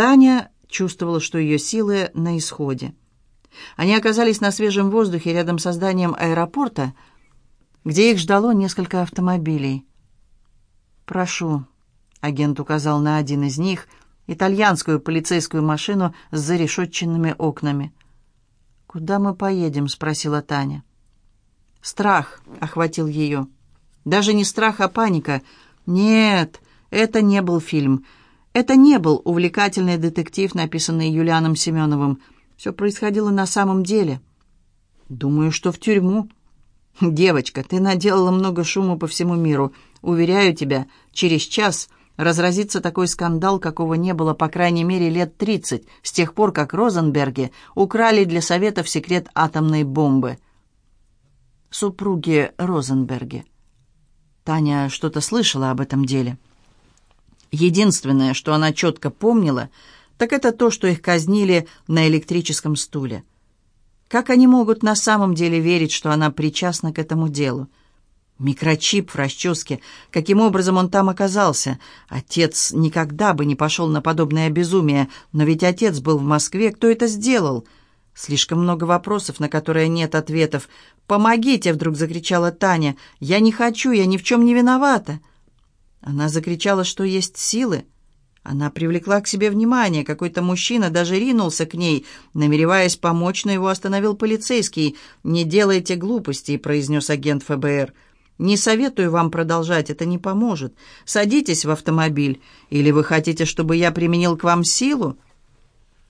Таня чувствовала, что ее силы на исходе. Они оказались на свежем воздухе рядом со зданием аэропорта, где их ждало несколько автомобилей. «Прошу», — агент указал на один из них, итальянскую полицейскую машину с зарешетченными окнами. «Куда мы поедем?» — спросила Таня. Страх охватил ее. Даже не страх, а паника. Нет, это не был фильм. Это не был увлекательный детектив, написанный Юлианом Семеновым. Все происходило на самом деле. Думаю, что в тюрьму. Девочка, ты наделала много шума по всему миру. Уверяю тебя, через час разразится такой скандал, какого не было, по крайней мере, лет тридцать, с тех пор, как Розенберги украли для Советов секрет атомной бомбы. Супруги Розенберги. Таня что-то слышала об этом деле. Единственное, что она четко помнила, так это то, что их казнили на электрическом стуле. Как они могут на самом деле верить, что она причастна к этому делу? Микрочип в расческе. Каким образом он там оказался? Отец никогда бы не пошел на подобное безумие. Но ведь отец был в Москве. Кто это сделал? Слишком много вопросов, на которые нет ответов. «Помогите!» — вдруг закричала Таня. «Я не хочу, я ни в чем не виновата!» Она закричала, что есть силы. Она привлекла к себе внимание. Какой-то мужчина даже ринулся к ней, намереваясь помочь, но его остановил полицейский. «Не делайте глупостей», — произнес агент ФБР. «Не советую вам продолжать, это не поможет. Садитесь в автомобиль. Или вы хотите, чтобы я применил к вам силу?»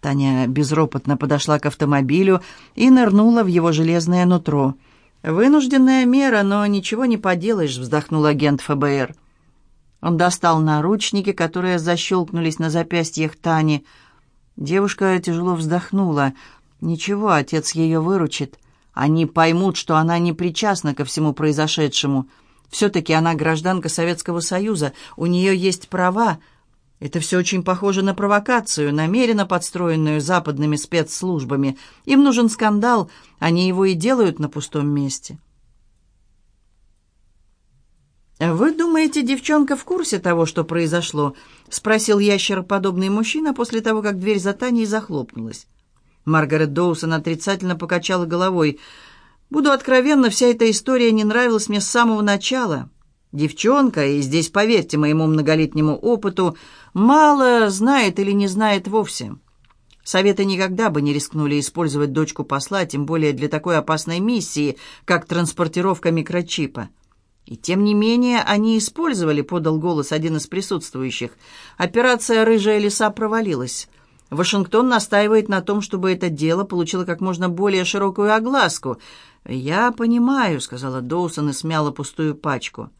Таня безропотно подошла к автомобилю и нырнула в его железное нутро. «Вынужденная мера, но ничего не поделаешь», — вздохнул агент ФБР. Он достал наручники, которые защелкнулись на запястьях Тани. Девушка тяжело вздохнула. «Ничего, отец ее выручит. Они поймут, что она не причастна ко всему произошедшему. Все-таки она гражданка Советского Союза, у нее есть права, это все очень похоже на провокацию, намеренно подстроенную западными спецслужбами. Им нужен скандал, они его и делают на пустом месте. «Вы думаете, девчонка в курсе того, что произошло?» — спросил ящероподобный мужчина после того, как дверь за Таней захлопнулась. Маргарет Доусон отрицательно покачала головой. «Буду откровенна, вся эта история не нравилась мне с самого начала. Девчонка, и здесь, поверьте моему многолетнему опыту, мало знает или не знает вовсе. Советы никогда бы не рискнули использовать дочку посла, тем более для такой опасной миссии, как транспортировка микрочипа. И тем не менее они использовали, подал голос один из присутствующих. Операция «Рыжая лиса» провалилась. Вашингтон настаивает на том, чтобы это дело получило как можно более широкую огласку. «Я понимаю», — сказала Доусон и смяла пустую пачку.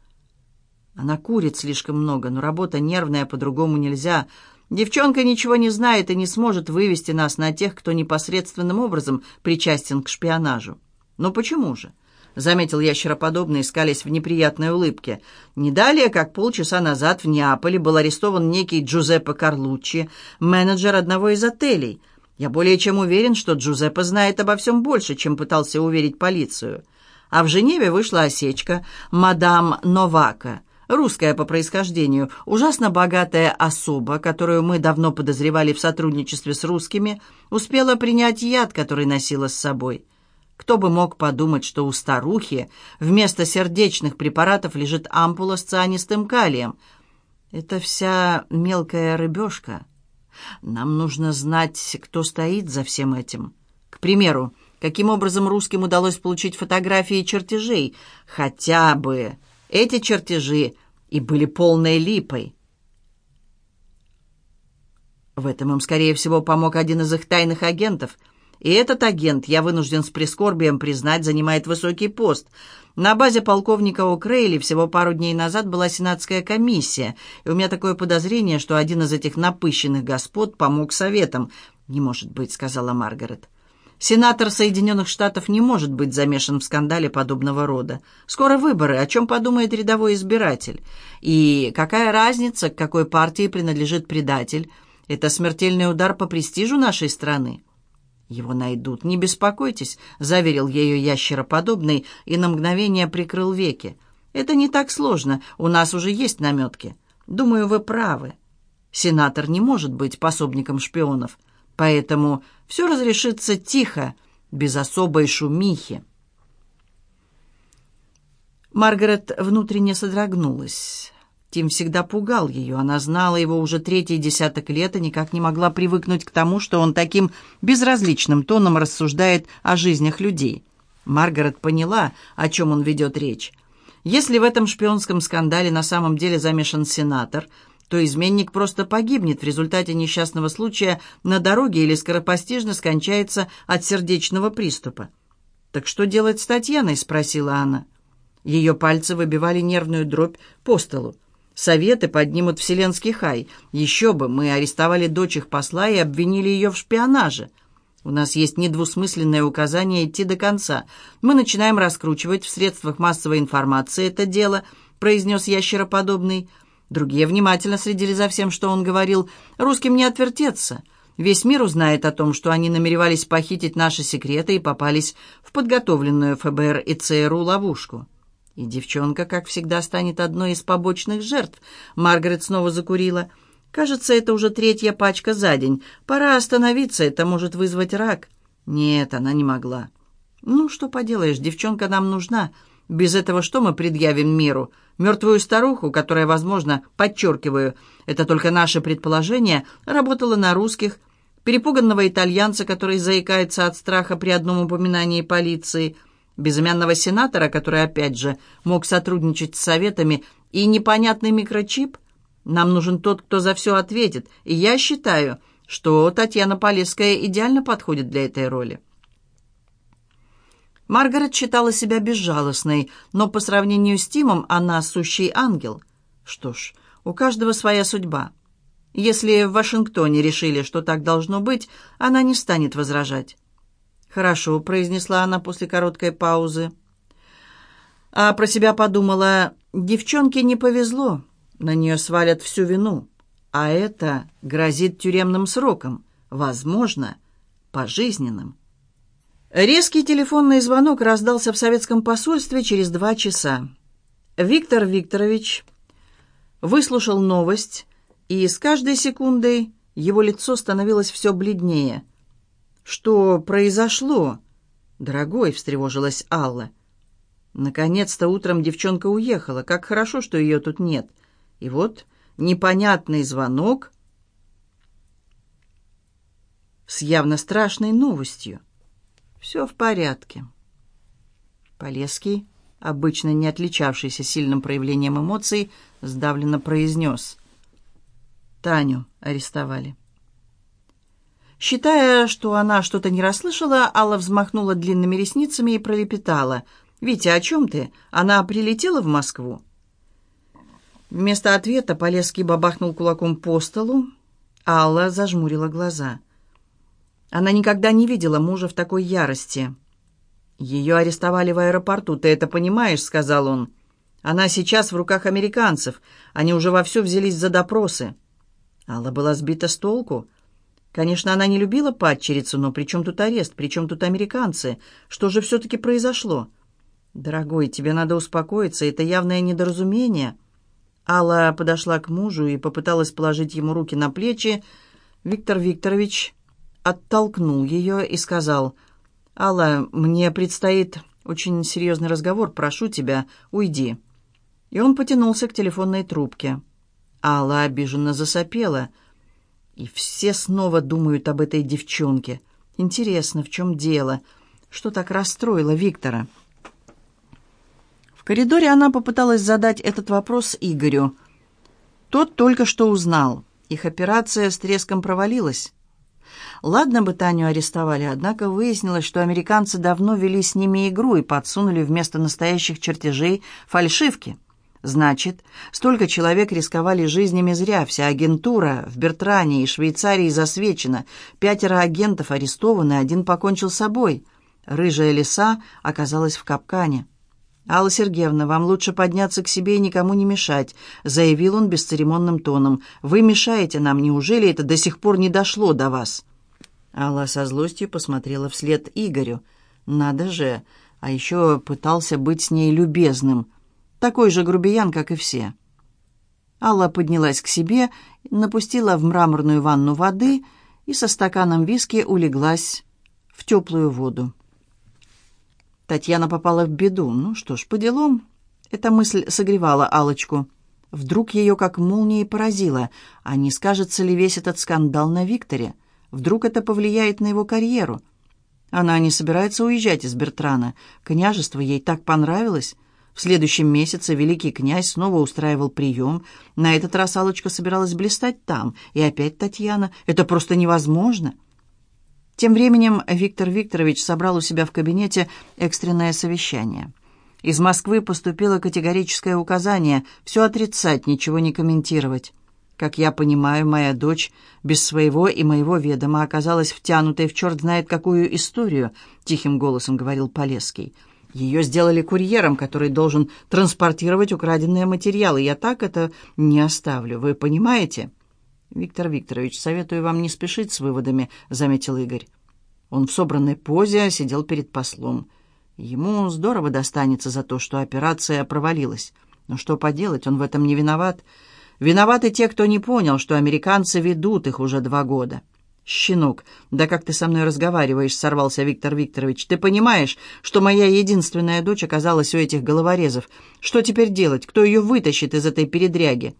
Она курит слишком много, но работа нервная, по-другому нельзя. Девчонка ничего не знает и не сможет вывести нас на тех, кто непосредственным образом причастен к шпионажу. Но почему же? Заметил ящероподобный, искались в неприятной улыбке. Не далее, как полчаса назад в Неаполе был арестован некий Джузеппе Карлуччи, менеджер одного из отелей. Я более чем уверен, что Джузеппе знает обо всем больше, чем пытался уверить полицию. А в Женеве вышла осечка мадам Новака – русская по происхождению, ужасно богатая особа, которую мы давно подозревали в сотрудничестве с русскими, успела принять яд, который носила с собой. Кто бы мог подумать, что у старухи вместо сердечных препаратов лежит ампула с цианистым калием. Это вся мелкая рыбешка. Нам нужно знать, кто стоит за всем этим. К примеру, каким образом русским удалось получить фотографии чертежей? Хотя бы эти чертежи и были полной липой. В этом им, скорее всего, помог один из их тайных агентов. И этот агент, я вынужден с прискорбием признать, занимает высокий пост. На базе полковника О'Крейли всего пару дней назад была сенатская комиссия, и у меня такое подозрение, что один из этих напыщенных господ помог советам. «Не может быть», — сказала Маргарет. Сенатор Соединенных Штатов не может быть замешан в скандале подобного рода. Скоро выборы, о чем подумает рядовой избиратель? И какая разница, к какой партии принадлежит предатель? Это смертельный удар по престижу нашей страны. «Его найдут, не беспокойтесь», — заверил ее ящероподобный и на мгновение прикрыл веки. «Это не так сложно, у нас уже есть наметки. Думаю, вы правы». Сенатор не может быть пособником шпионов, поэтому все разрешится тихо, без особой шумихи. Маргарет внутренне содрогнулась. Тим всегда пугал ее. Она знала его уже третий десяток лет и никак не могла привыкнуть к тому, что он таким безразличным тоном рассуждает о жизнях людей. Маргарет поняла, о чем он ведет речь. Если в этом шпионском скандале на самом деле замешан сенатор, то изменник просто погибнет в результате несчастного случая на дороге или скоропостижно скончается от сердечного приступа. «Так что делать с Татьяной?» — спросила она. Ее пальцы выбивали нервную дробь по столу. Советы поднимут вселенский хай. Еще бы, мы арестовали дочь их посла и обвинили ее в шпионаже. У нас есть недвусмысленное указание идти до конца. Мы начинаем раскручивать в средствах массовой информации это дело, произнес ящероподобный. Другие внимательно следили за всем, что он говорил. Русским не отвертеться. Весь мир узнает о том, что они намеревались похитить наши секреты и попались в подготовленную ФБР и ЦРУ ловушку. И девчонка, как всегда, станет одной из побочных жертв. Маргарет снова закурила. Кажется, это уже третья пачка за день. Пора остановиться, это может вызвать рак. Нет, она не могла. Ну, что поделаешь, девчонка нам нужна. Без этого что мы предъявим миру? Мертвую старуху, которая, возможно, подчеркиваю, это только наше предположение, работала на русских, перепуганного итальянца, который заикается от страха при одном упоминании полиции – безымянного сенатора, который, опять же, мог сотрудничать с советами, и непонятный микрочип? Нам нужен тот, кто за все ответит, и я считаю, что Татьяна Полесская идеально подходит для этой роли. Маргарет считала себя безжалостной, но по сравнению с Тимом она сущий ангел. Что ж, у каждого своя судьба. Если в Вашингтоне решили, что так должно быть, она не станет возражать. «Хорошо», — произнесла она после короткой паузы. А про себя подумала, девчонке не повезло, на нее свалят всю вину, а это грозит тюремным сроком, возможно, пожизненным. Резкий телефонный звонок раздался в советском посольстве через два часа. Виктор Викторович выслушал новость, и с каждой секундой его лицо становилось все бледнее. «Что произошло?» «Дорогой», — встревожилась Алла. Наконец-то утром девчонка уехала. Как хорошо, что ее тут нет. И вот непонятный звонок с явно страшной новостью. Все в порядке. Полеский, обычно не отличавшийся сильным проявлением эмоций, сдавленно произнес. Таню арестовали. Считая, что она что-то не расслышала, Алла взмахнула длинными ресницами и пролепетала. «Витя, о чем ты? Она прилетела в Москву?» Вместо ответа Полесский бабахнул кулаком по столу. Алла зажмурила глаза. Она никогда не видела мужа в такой ярости. «Ее арестовали в аэропорту, ты это понимаешь?» — сказал он. «Она сейчас в руках американцев. Они уже вовсю взялись за допросы». Алла была сбита с толку. Конечно, она не любила падчерицу, но при чем тут арест, при чем тут американцы? Что же все-таки произошло? «Дорогой, тебе надо успокоиться, это явное недоразумение». Алла подошла к мужу и попыталась положить ему руки на плечи. Виктор Викторович оттолкнул ее и сказал, «Алла, мне предстоит очень серьезный разговор, прошу тебя, уйди». И он потянулся к телефонной трубке. Алла обиженно засопела – и все снова думают об этой девчонке. Интересно, в чем дело? Что так расстроило Виктора? В коридоре она попыталась задать этот вопрос Игорю. Тот только что узнал. Их операция с треском провалилась. Ладно бы Таню арестовали, однако выяснилось, что американцы давно вели с ними игру и подсунули вместо настоящих чертежей фальшивки. Значит, столько человек рисковали жизнями зря. Вся агентура в Бертране и Швейцарии засвечена. Пятеро агентов арестованы, один покончил с собой. Рыжая лиса оказалась в капкане. «Алла Сергеевна, вам лучше подняться к себе и никому не мешать», — заявил он бесцеремонным тоном. «Вы мешаете нам. Неужели это до сих пор не дошло до вас?» Алла со злостью посмотрела вслед Игорю. «Надо же! А еще пытался быть с ней любезным» такой же грубиян, как и все. Алла поднялась к себе, напустила в мраморную ванну воды и со стаканом виски улеглась в теплую воду. Татьяна попала в беду. Ну что ж, по делам. Эта мысль согревала алочку Вдруг ее как молнией поразило. А не скажется ли весь этот скандал на Викторе? Вдруг это повлияет на его карьеру? Она не собирается уезжать из Бертрана. Княжество ей так понравилось. В следующем месяце великий князь снова устраивал прием. На этот раз Аллочка собиралась блистать там. И опять Татьяна. Это просто невозможно. Тем временем Виктор Викторович собрал у себя в кабинете экстренное совещание. Из Москвы поступило категорическое указание все отрицать, ничего не комментировать. Как я понимаю, моя дочь без своего и моего ведома оказалась втянутой в черт знает какую историю, тихим голосом говорил Полесский. Ее сделали курьером, который должен транспортировать украденные материалы. Я так это не оставлю, вы понимаете? Виктор Викторович, советую вам не спешить с выводами, заметил Игорь. Он в собранной позе сидел перед послом. Ему здорово достанется за то, что операция провалилась. Но что поделать, он в этом не виноват. Виноваты те, кто не понял, что американцы ведут их уже два года. «Щенок, да как ты со мной разговариваешь?» — сорвался Виктор Викторович. «Ты понимаешь, что моя единственная дочь оказалась у этих головорезов? Что теперь делать? Кто ее вытащит из этой передряги?»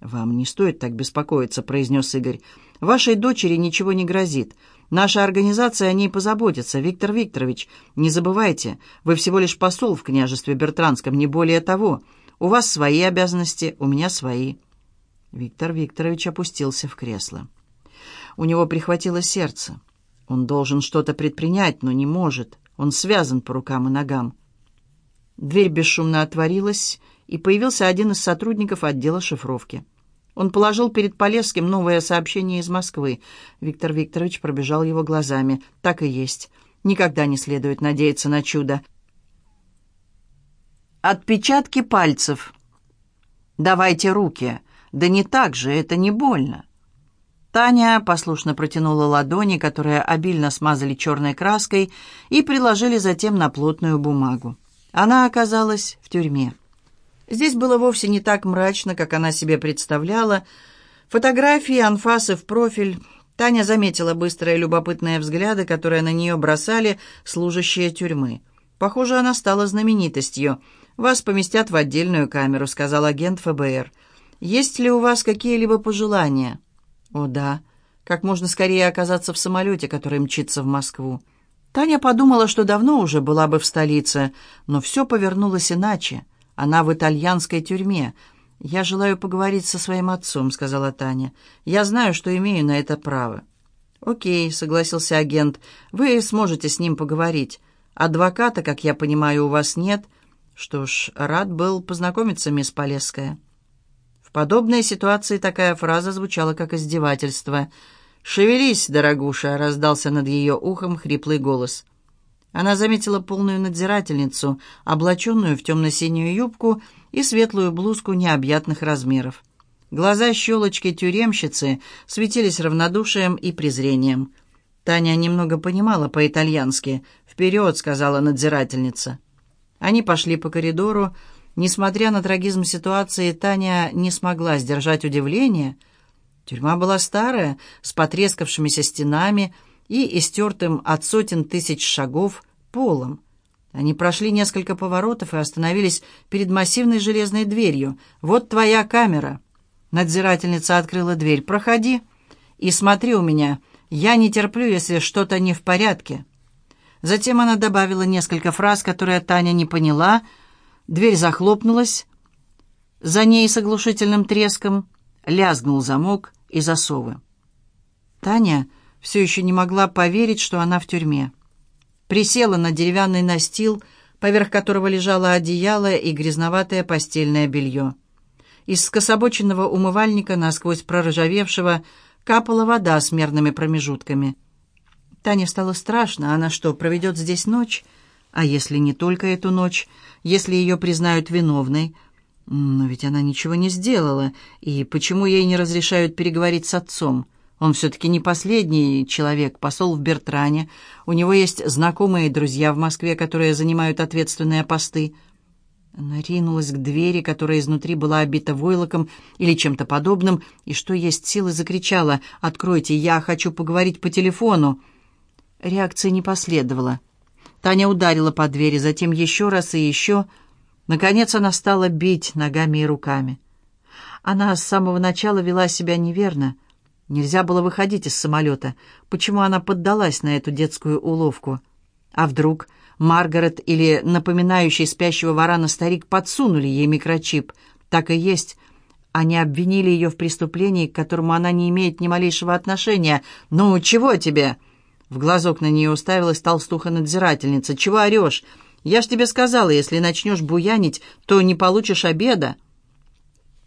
«Вам не стоит так беспокоиться», — произнес Игорь. «Вашей дочери ничего не грозит. Наша организация о ней позаботится. Виктор Викторович, не забывайте, вы всего лишь посол в княжестве Бертранском, не более того. У вас свои обязанности, у меня свои». Виктор Викторович опустился в кресло. У него прихватило сердце. Он должен что-то предпринять, но не может. Он связан по рукам и ногам. Дверь бесшумно отворилась, и появился один из сотрудников отдела шифровки. Он положил перед Полесским новое сообщение из Москвы. Виктор Викторович пробежал его глазами. Так и есть. Никогда не следует надеяться на чудо. Отпечатки пальцев. «Давайте руки. Да не так же, это не больно». Таня послушно протянула ладони, которые обильно смазали черной краской, и приложили затем на плотную бумагу. Она оказалась в тюрьме. Здесь было вовсе не так мрачно, как она себе представляла. Фотографии, анфасы в профиль. Таня заметила быстрые любопытные взгляды, которые на нее бросали служащие тюрьмы. Похоже, она стала знаменитостью. «Вас поместят в отдельную камеру», — сказал агент ФБР. «Есть ли у вас какие-либо пожелания?» «О, да. Как можно скорее оказаться в самолете, который мчится в Москву». Таня подумала, что давно уже была бы в столице, но все повернулось иначе. Она в итальянской тюрьме. «Я желаю поговорить со своим отцом», — сказала Таня. «Я знаю, что имею на это право». «Окей», — согласился агент. «Вы сможете с ним поговорить. Адвоката, как я понимаю, у вас нет». «Что ж, рад был познакомиться, мисс Полесская». В подобной ситуации такая фраза звучала как издевательство. «Шевелись, дорогуша!» — раздался над ее ухом хриплый голос. Она заметила полную надзирательницу, облаченную в темно-синюю юбку и светлую блузку необъятных размеров. Глаза щелочки тюремщицы светились равнодушием и презрением. Таня немного понимала по-итальянски. «Вперед!» — сказала надзирательница. Они пошли по коридору. Несмотря на трагизм ситуации, Таня не смогла сдержать удивление. Тюрьма была старая, с потрескавшимися стенами — и истертым от сотен тысяч шагов полом. Они прошли несколько поворотов и остановились перед массивной железной дверью. «Вот твоя камера». Надзирательница открыла дверь. «Проходи и смотри у меня. Я не терплю, если что-то не в порядке». Затем она добавила несколько фраз, которые Таня не поняла. Дверь захлопнулась. За ней с оглушительным треском лязгнул замок и засовы. Таня все еще не могла поверить, что она в тюрьме. Присела на деревянный настил, поверх которого лежало одеяло и грязноватое постельное белье. Из скособоченного умывальника, насквозь проржавевшего, капала вода с мерными промежутками. Тане стало страшно. Она что, проведет здесь ночь? А если не только эту ночь? Если ее признают виновной? Но ведь она ничего не сделала. И почему ей не разрешают переговорить с отцом? Он все-таки не последний человек, посол в Бертране. У него есть знакомые и друзья в Москве, которые занимают ответственные посты. Она ринулась к двери, которая изнутри была обита войлоком или чем-то подобным, и что есть силы закричала «Откройте, я хочу поговорить по телефону!» Реакции не последовало. Таня ударила по двери, затем еще раз и еще. Наконец она стала бить ногами и руками. Она с самого начала вела себя неверно. Нельзя было выходить из самолета. Почему она поддалась на эту детскую уловку? А вдруг Маргарет или напоминающий спящего варана старик подсунули ей микрочип. Так и есть. Они обвинили ее в преступлении, к которому она не имеет ни малейшего отношения. «Ну, чего тебе?» В глазок на нее уставилась толстуха-надзирательница. «Чего орешь? Я ж тебе сказала, если начнешь буянить, то не получишь обеда».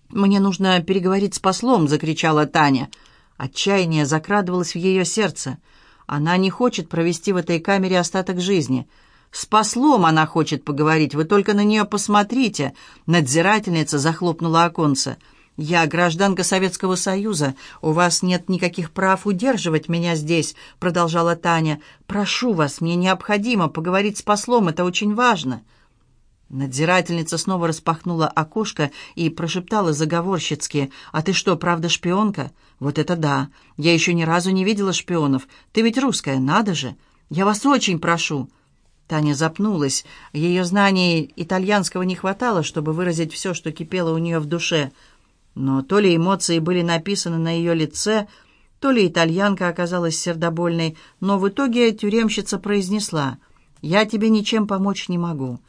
«Мне нужно переговорить с послом», — закричала Таня. Отчаяние закрадывалось в ее сердце. Она не хочет провести в этой камере остаток жизни — с послом она хочет поговорить, вы только на нее посмотрите!» Надзирательница захлопнула оконце. «Я гражданка Советского Союза. У вас нет никаких прав удерживать меня здесь», — продолжала Таня. «Прошу вас, мне необходимо поговорить с послом, это очень важно». Надзирательница снова распахнула окошко и прошептала заговорщицки. «А ты что, правда шпионка?» «Вот это да! Я еще ни разу не видела шпионов. Ты ведь русская, надо же! Я вас очень прошу!» Таня запнулась. Ее знаний итальянского не хватало, чтобы выразить все, что кипело у нее в душе. Но то ли эмоции были написаны на ее лице, то ли итальянка оказалась сердобольной, но в итоге тюремщица произнесла «Я тебе ничем помочь не могу.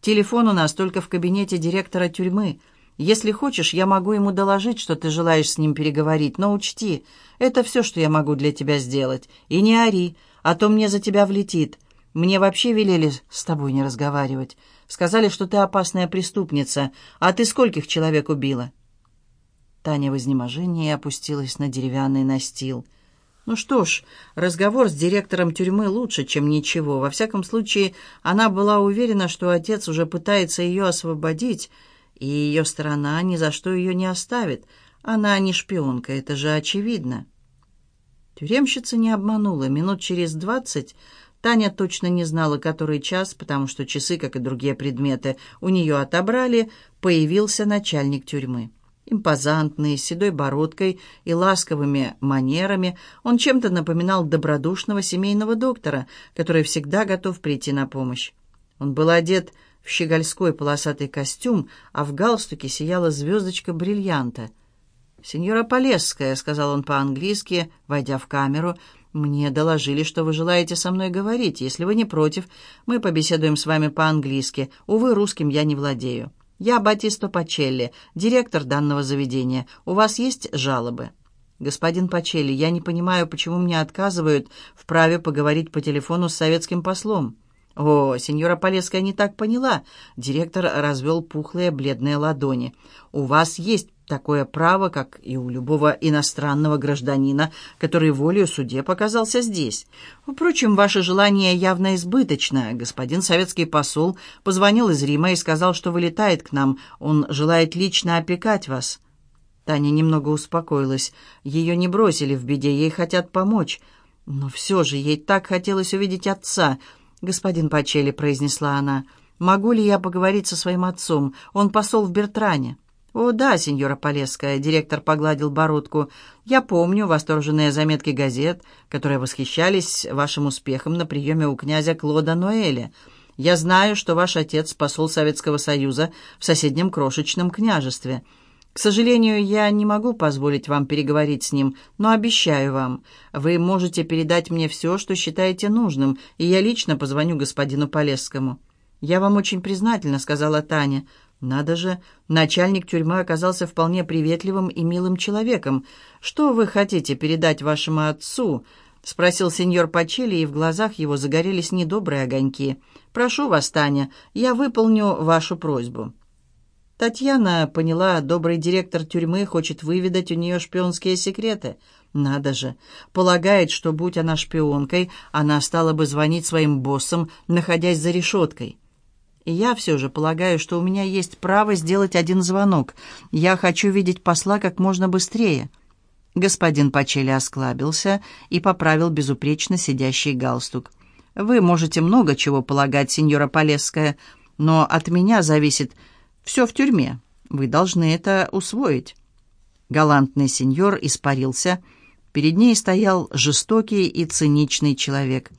Телефон у нас только в кабинете директора тюрьмы. Если хочешь, я могу ему доложить, что ты желаешь с ним переговорить, но учти, это все, что я могу для тебя сделать. И не ори, а то мне за тебя влетит. Мне вообще велели с тобой не разговаривать. Сказали, что ты опасная преступница. А ты скольких человек убила?» Таня в изнеможении опустилась на деревянный настил. Ну что ж, разговор с директором тюрьмы лучше, чем ничего. Во всяком случае, она была уверена, что отец уже пытается ее освободить, и ее сторона ни за что ее не оставит. Она не шпионка, это же очевидно. Тюремщица не обманула. Минут через двадцать Таня точно не знала, который час, потому что часы, как и другие предметы, у нее отобрали, появился начальник тюрьмы. Импозантный, с седой бородкой и ласковыми манерами, он чем-то напоминал добродушного семейного доктора, который всегда готов прийти на помощь. Он был одет в щегольской полосатый костюм, а в галстуке сияла звездочка бриллианта. «Сеньора Полесская», — сказал он по-английски, войдя в камеру, — «Мне доложили, что вы желаете со мной говорить. Если вы не против, мы побеседуем с вами по-английски. Увы, русским я не владею. Я Батисто Пачелли, директор данного заведения. У вас есть жалобы?» «Господин Пачелли, я не понимаю, почему мне отказывают в праве поговорить по телефону с советским послом». «О, сеньора Полесская не так поняла». Директор развел пухлые бледные ладони. «У вас есть такое право, как и у любого иностранного гражданина, который волею суде показался здесь. Впрочем, ваше желание явно избыточно. Господин советский посол позвонил из Рима и сказал, что вылетает к нам. Он желает лично опекать вас». Таня немного успокоилась. Ее не бросили в беде, ей хотят помочь. Но все же ей так хотелось увидеть отца. «Господин Пачели», — произнесла она, — «могу ли я поговорить со своим отцом? Он посол в Бертране». «О, да, сеньора Полесская», — директор погладил бородку. «Я помню восторженные заметки газет, которые восхищались вашим успехом на приеме у князя Клода Ноэля. Я знаю, что ваш отец — посол Советского Союза в соседнем крошечном княжестве. К сожалению, я не могу позволить вам переговорить с ним, но обещаю вам, вы можете передать мне все, что считаете нужным, и я лично позвоню господину Полесскому». «Я вам очень признательна», — сказала Таня. Надо же, начальник тюрьмы оказался вполне приветливым и милым человеком. Что вы хотите передать вашему отцу? спросил сеньор Пачели, и в глазах его загорелись недобрые огоньки. Прошу вас, Таня, я выполню вашу просьбу. Татьяна поняла, добрый директор тюрьмы хочет выведать у нее шпионские секреты. Надо же, полагает, что будь она шпионкой, она стала бы звонить своим боссам, находясь за решеткой. И я все же полагаю, что у меня есть право сделать один звонок. Я хочу видеть посла как можно быстрее». Господин Пачели осклабился и поправил безупречно сидящий галстук. «Вы можете много чего полагать, сеньора Полесская, но от меня зависит, Все в тюрьме. Вы должны это усвоить». Галантный сеньор испарился. Перед ней стоял жестокий и циничный человек.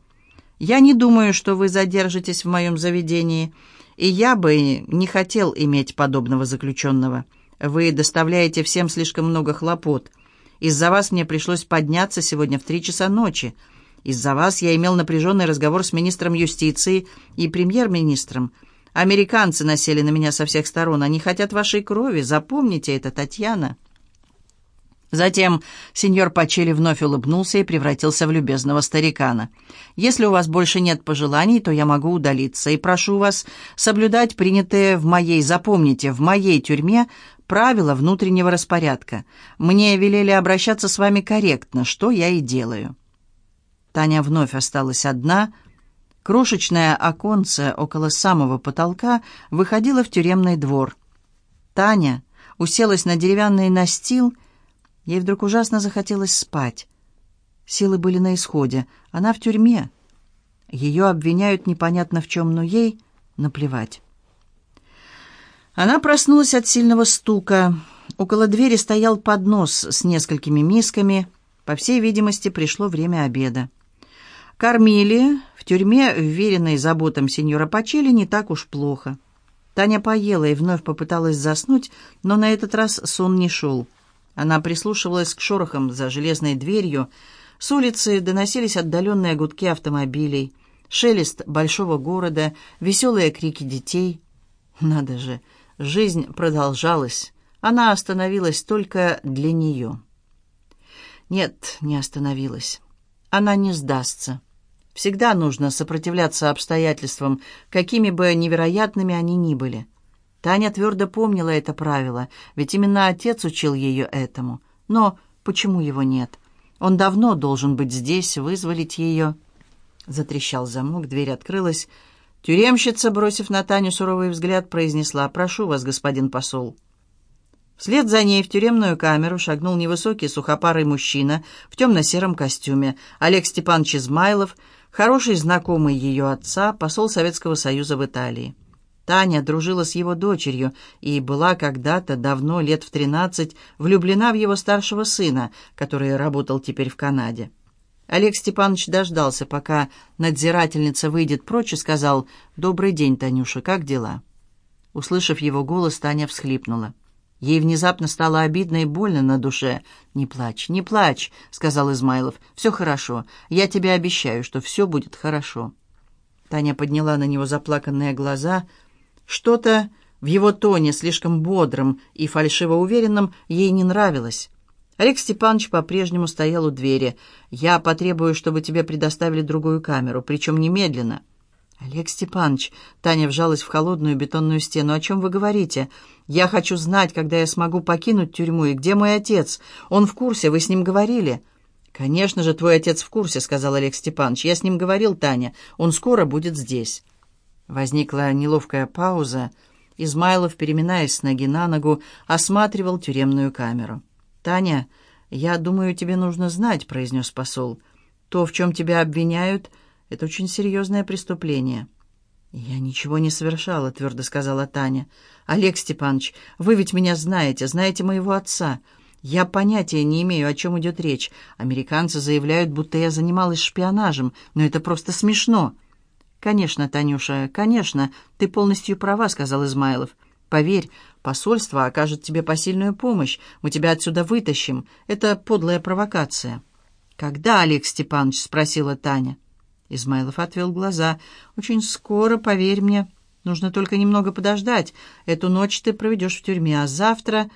«Я не думаю, что вы задержитесь в моем заведении, и я бы не хотел иметь подобного заключенного. Вы доставляете всем слишком много хлопот. Из-за вас мне пришлось подняться сегодня в три часа ночи. Из-за вас я имел напряженный разговор с министром юстиции и премьер-министром. Американцы насели на меня со всех сторон. Они хотят вашей крови. Запомните это, Татьяна». Затем сеньор Пачели вновь улыбнулся и превратился в любезного старикана. «Если у вас больше нет пожеланий, то я могу удалиться, и прошу вас соблюдать принятые в моей, запомните, в моей тюрьме правила внутреннего распорядка. Мне велели обращаться с вами корректно, что я и делаю». Таня вновь осталась одна. Крошечное оконце около самого потолка выходило в тюремный двор. Таня уселась на деревянный настил Ей вдруг ужасно захотелось спать. Силы были на исходе. Она в тюрьме. Ее обвиняют непонятно в чем, но ей наплевать. Она проснулась от сильного стука. Около двери стоял поднос с несколькими мисками. По всей видимости, пришло время обеда. Кормили в тюрьме, вверенной заботам сеньора Пачели, не так уж плохо. Таня поела и вновь попыталась заснуть, но на этот раз сон не шел. Она прислушивалась к шорохам за железной дверью. С улицы доносились отдаленные гудки автомобилей, шелест большого города, веселые крики детей. Надо же, жизнь продолжалась. Она остановилась только для нее. Нет, не остановилась. Она не сдастся. Всегда нужно сопротивляться обстоятельствам, какими бы невероятными они ни были. Таня твердо помнила это правило, ведь именно отец учил ее этому. Но почему его нет? Он давно должен быть здесь, вызволить ее. Затрещал замок, дверь открылась. Тюремщица, бросив на Таню суровый взгляд, произнесла «Прошу вас, господин посол». Вслед за ней в тюремную камеру шагнул невысокий сухопарый мужчина в темно-сером костюме, Олег Степанович Измайлов, хороший знакомый ее отца, посол Советского Союза в Италии. Таня дружила с его дочерью и была когда-то, давно, лет в тринадцать, влюблена в его старшего сына, который работал теперь в Канаде. Олег Степанович дождался, пока надзирательница выйдет прочь и сказал «Добрый день, Танюша, как дела?» Услышав его голос, Таня всхлипнула. Ей внезапно стало обидно и больно на душе. «Не плачь, не плачь», — сказал Измайлов. «Все хорошо. Я тебе обещаю, что все будет хорошо». Таня подняла на него заплаканные глаза — что-то в его тоне, слишком бодрым и фальшиво уверенным, ей не нравилось. Олег Степанович по-прежнему стоял у двери. «Я потребую, чтобы тебе предоставили другую камеру, причем немедленно». «Олег Степанович», — Таня вжалась в холодную бетонную стену, — «о чем вы говорите? Я хочу знать, когда я смогу покинуть тюрьму, и где мой отец? Он в курсе, вы с ним говорили?» «Конечно же, твой отец в курсе», — сказал Олег Степанович. «Я с ним говорил, Таня. Он скоро будет здесь». Возникла неловкая пауза. Измайлов, переминаясь с ноги на ногу, осматривал тюремную камеру. «Таня, я думаю, тебе нужно знать», — произнес посол. «То, в чем тебя обвиняют, — это очень серьезное преступление». «Я ничего не совершала», — твердо сказала Таня. «Олег Степанович, вы ведь меня знаете, знаете моего отца. Я понятия не имею, о чем идет речь. Американцы заявляют, будто я занималась шпионажем, но это просто смешно». «Конечно, Танюша, конечно, ты полностью права», — сказал Измайлов. «Поверь, посольство окажет тебе посильную помощь. Мы тебя отсюда вытащим. Это подлая провокация». «Когда, Олег Степанович?» — спросила Таня. Измайлов отвел глаза. «Очень скоро, поверь мне. Нужно только немного подождать. Эту ночь ты проведешь в тюрьме, а завтра...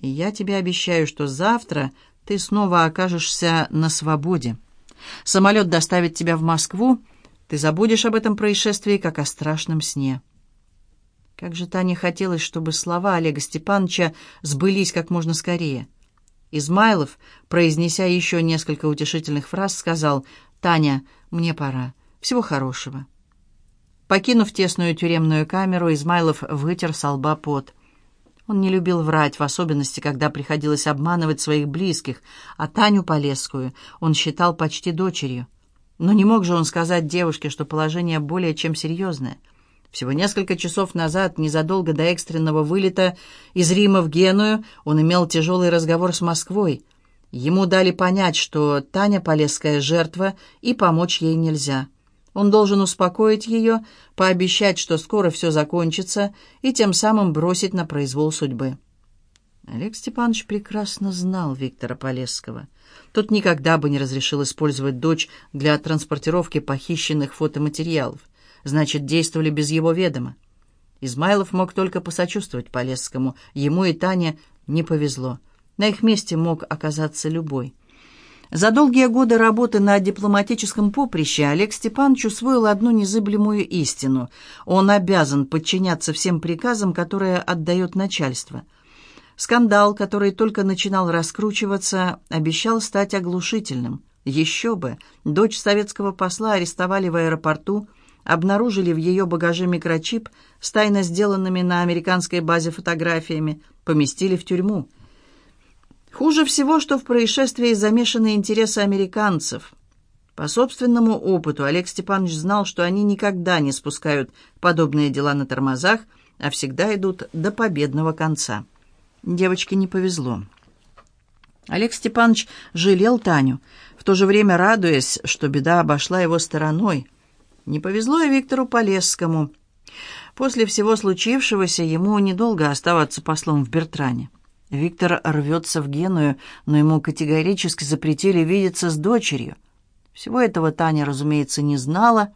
Я тебе обещаю, что завтра ты снова окажешься на свободе. Самолет доставит тебя в Москву, ты забудешь об этом происшествии, как о страшном сне. Как же Тане хотелось, чтобы слова Олега Степановича сбылись как можно скорее. Измайлов, произнеся еще несколько утешительных фраз, сказал «Таня, мне пора. Всего хорошего». Покинув тесную тюремную камеру, Измайлов вытер со лба пот. Он не любил врать, в особенности, когда приходилось обманывать своих близких, а Таню Полесскую он считал почти дочерью. Но не мог же он сказать девушке, что положение более чем серьезное. Всего несколько часов назад, незадолго до экстренного вылета из Рима в Геную, он имел тяжелый разговор с Москвой. Ему дали понять, что Таня Полесская жертва, и помочь ей нельзя. Он должен успокоить ее, пообещать, что скоро все закончится, и тем самым бросить на произвол судьбы. Олег Степанович прекрасно знал Виктора Полесского. Тот никогда бы не разрешил использовать дочь для транспортировки похищенных фотоматериалов. Значит, действовали без его ведома. Измайлов мог только посочувствовать Полесскому. Ему и Тане не повезло. На их месте мог оказаться любой. За долгие годы работы на дипломатическом поприще Олег Степанович усвоил одну незыблемую истину. Он обязан подчиняться всем приказам, которые отдает начальство. Скандал, который только начинал раскручиваться, обещал стать оглушительным. Еще бы! Дочь советского посла арестовали в аэропорту, обнаружили в ее багаже микрочип с тайно сделанными на американской базе фотографиями, поместили в тюрьму – Хуже всего, что в происшествии замешаны интересы американцев. По собственному опыту Олег Степанович знал, что они никогда не спускают подобные дела на тормозах, а всегда идут до победного конца. Девочке не повезло. Олег Степанович жалел Таню, в то же время радуясь, что беда обошла его стороной. Не повезло и Виктору Полесскому. После всего случившегося ему недолго оставаться послом в Бертране. Виктор рвется в Геную, но ему категорически запретили видеться с дочерью. Всего этого Таня, разумеется, не знала.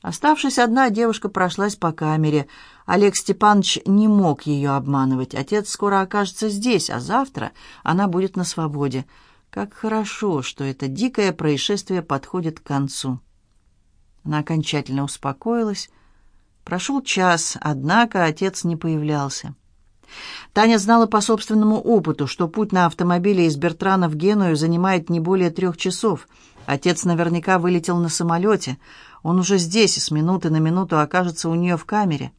Оставшись одна, девушка прошлась по камере. Олег Степанович не мог ее обманывать. Отец скоро окажется здесь, а завтра она будет на свободе. Как хорошо, что это дикое происшествие подходит к концу. Она окончательно успокоилась. Прошел час, однако отец не появлялся. Таня знала по собственному опыту, что путь на автомобиле из Бертрана в Геную занимает не более трех часов. Отец наверняка вылетел на самолете. Он уже здесь и с минуты на минуту окажется у нее в камере.